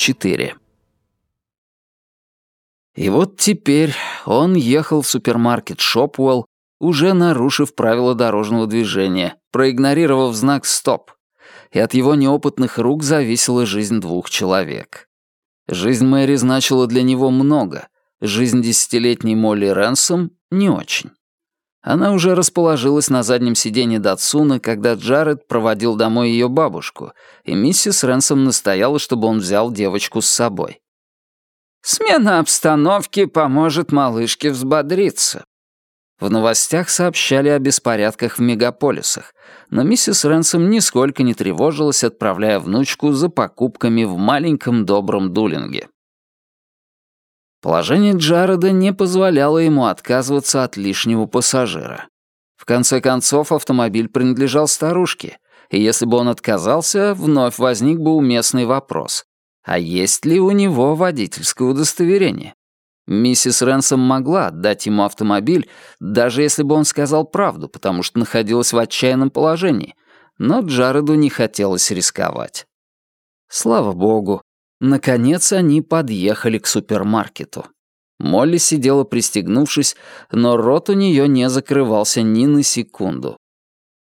24. И вот теперь он ехал в супермаркет Шопвелл, уже нарушив правила дорожного движения, проигнорировав знак «Стоп», и от его неопытных рук зависела жизнь двух человек. Жизнь Мэри значила для него много, жизнь десятилетней Молли Рэнсом — не очень. Она уже расположилась на заднем сиденье Датсуна, когда Джаред проводил домой ее бабушку, и миссис Рэнсом настояла, чтобы он взял девочку с собой. «Смена обстановки поможет малышке взбодриться». В новостях сообщали о беспорядках в мегаполисах, но миссис Рэнсом нисколько не тревожилась, отправляя внучку за покупками в маленьком добром Дулинге. Положение Джареда не позволяло ему отказываться от лишнего пассажира. В конце концов, автомобиль принадлежал старушке, и если бы он отказался, вновь возник бы уместный вопрос. А есть ли у него водительское удостоверение? Миссис Ренсом могла отдать ему автомобиль, даже если бы он сказал правду, потому что находилась в отчаянном положении, но Джареду не хотелось рисковать. Слава богу, Наконец они подъехали к супермаркету. Молли сидела пристегнувшись, но рот у нее не закрывался ни на секунду.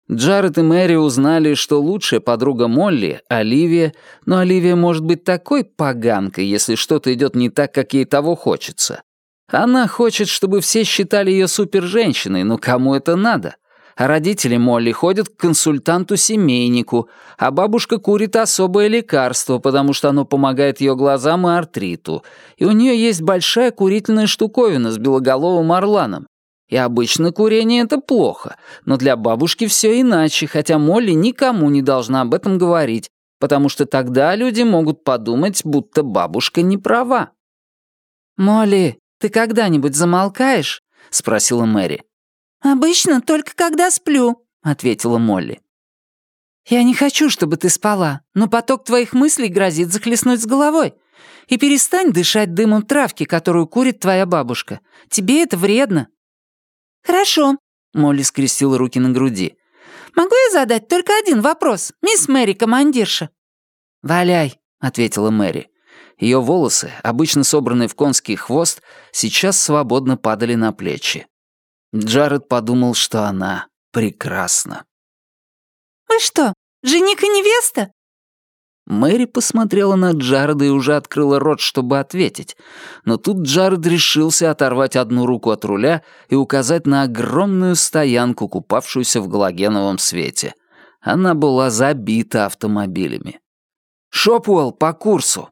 Джаред и Мэри узнали, что лучшая подруга Молли — Оливия, но Оливия может быть такой поганкой, если что-то идет не так, как ей того хочется. Она хочет, чтобы все считали ее суперженщиной, но кому это надо? Родители Молли ходят к консультанту-семейнику, а бабушка курит особое лекарство, потому что оно помогает ее глазам и артриту. И у нее есть большая курительная штуковина с белоголовым орланом. И обычно курение — это плохо, но для бабушки все иначе, хотя Молли никому не должна об этом говорить, потому что тогда люди могут подумать, будто бабушка не права. «Молли, ты когда-нибудь замолкаешь?» — спросила Мэри. «Обычно только когда сплю», — ответила Молли. «Я не хочу, чтобы ты спала, но поток твоих мыслей грозит захлестнуть с головой. И перестань дышать дымом травки, которую курит твоя бабушка. Тебе это вредно». «Хорошо», — Молли скрестила руки на груди. «Могу я задать только один вопрос, мисс Мэри, командирша?» «Валяй», — ответила Мэри. Ее волосы, обычно собранные в конский хвост, сейчас свободно падали на плечи. Джаред подумал, что она прекрасна. «Вы что, жених и невеста?» Мэри посмотрела на Джареда и уже открыла рот, чтобы ответить. Но тут Джаред решился оторвать одну руку от руля и указать на огромную стоянку, купавшуюся в галогеновом свете. Она была забита автомобилями. «Шопуэлл по курсу!»